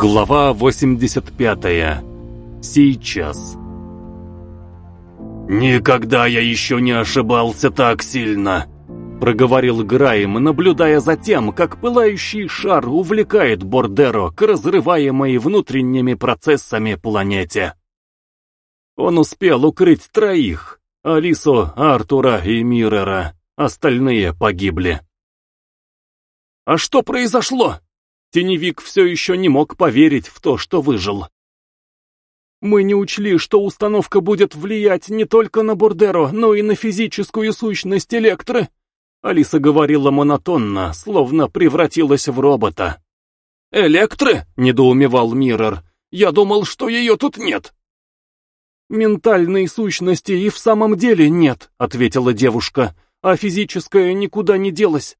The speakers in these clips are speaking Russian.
Глава 85. Сейчас. «Никогда я еще не ошибался так сильно!» Проговорил Граем, наблюдая за тем, как пылающий шар увлекает Бордеро к разрываемой внутренними процессами планете. Он успел укрыть троих — Алису, Артура и Миррера. Остальные погибли. «А что произошло?» Теневик все еще не мог поверить в то, что выжил. Мы не учли, что установка будет влиять не только на Бурдеро, но и на физическую сущность Электры. Алиса говорила монотонно, словно превратилась в робота. «Электры?» — недоумевал Миррор. «Я думал, что ее тут нет». «Ментальной сущности и в самом деле нет», — ответила девушка, «а физическая никуда не делась.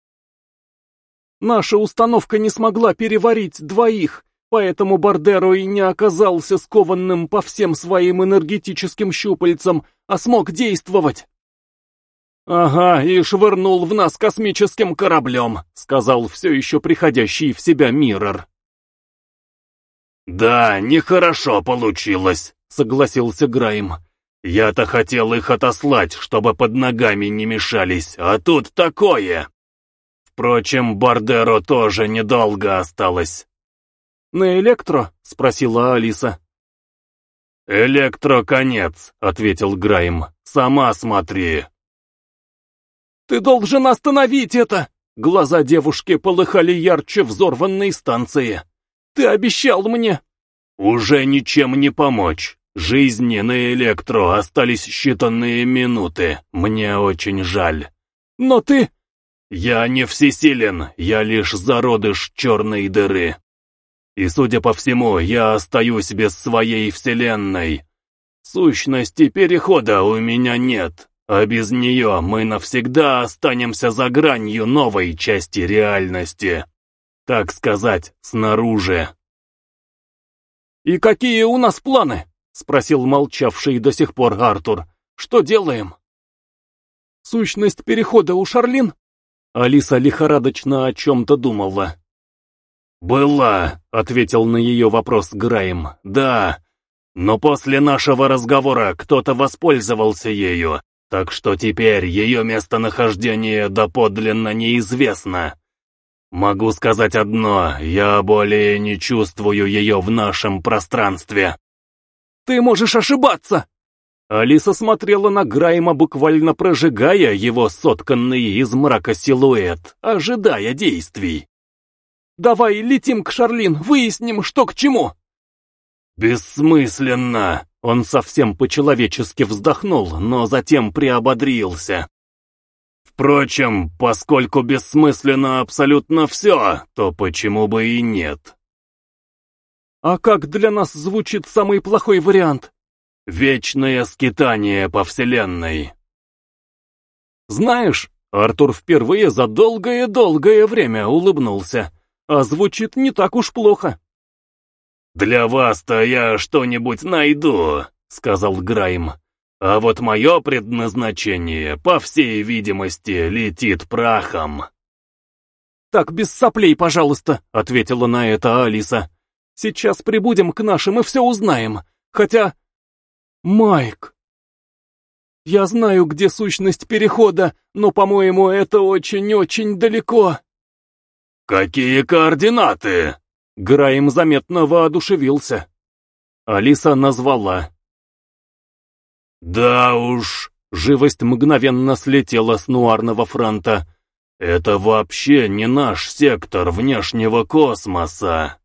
Наша установка не смогла переварить двоих, поэтому Бардеро и не оказался скованным по всем своим энергетическим щупальцам, а смог действовать. «Ага, и швырнул в нас космическим кораблем», — сказал все еще приходящий в себя Миррор. «Да, нехорошо получилось», — согласился Грайм. «Я-то хотел их отослать, чтобы под ногами не мешались, а тут такое!» Впрочем, Бардеро тоже недолго осталось. «На электро?» — спросила Алиса. «Электро конец», — ответил Грайм. «Сама смотри». «Ты должен остановить это!» Глаза девушки полыхали ярче взорванной станции. «Ты обещал мне!» «Уже ничем не помочь. Жизни на электро остались считанные минуты. Мне очень жаль». «Но ты...» «Я не всесилен, я лишь зародыш черной дыры. И, судя по всему, я остаюсь без своей вселенной. Сущности перехода у меня нет, а без нее мы навсегда останемся за гранью новой части реальности. Так сказать, снаружи». «И какие у нас планы?» — спросил молчавший до сих пор Артур. «Что делаем?» «Сущность перехода у Шарлин?» Алиса лихорадочно о чем-то думала. «Была», — ответил на ее вопрос Грайм, — «да. Но после нашего разговора кто-то воспользовался ею, так что теперь ее местонахождение доподлинно неизвестно. Могу сказать одно, я более не чувствую ее в нашем пространстве». «Ты можешь ошибаться!» Алиса смотрела на Грайма, буквально прожигая его сотканный из мрака силуэт, ожидая действий. «Давай летим к Шарлин, выясним, что к чему!» «Бессмысленно!» Он совсем по-человечески вздохнул, но затем приободрился. «Впрочем, поскольку бессмысленно абсолютно все, то почему бы и нет?» «А как для нас звучит самый плохой вариант?» Вечное скитание по вселенной. Знаешь, Артур впервые за долгое-долгое время улыбнулся, а звучит не так уж плохо. «Для вас-то я что-нибудь найду», — сказал Грайм. «А вот мое предназначение, по всей видимости, летит прахом». «Так, без соплей, пожалуйста», — ответила на это Алиса. «Сейчас прибудем к нашим и все узнаем. Хотя Майк! Я знаю, где сущность перехода, но, по-моему, это очень-очень далеко. Какие координаты? Граем заметно воодушевился. Алиса назвала. Да уж, живость мгновенно слетела с нуарного фронта. Это вообще не наш сектор внешнего космоса.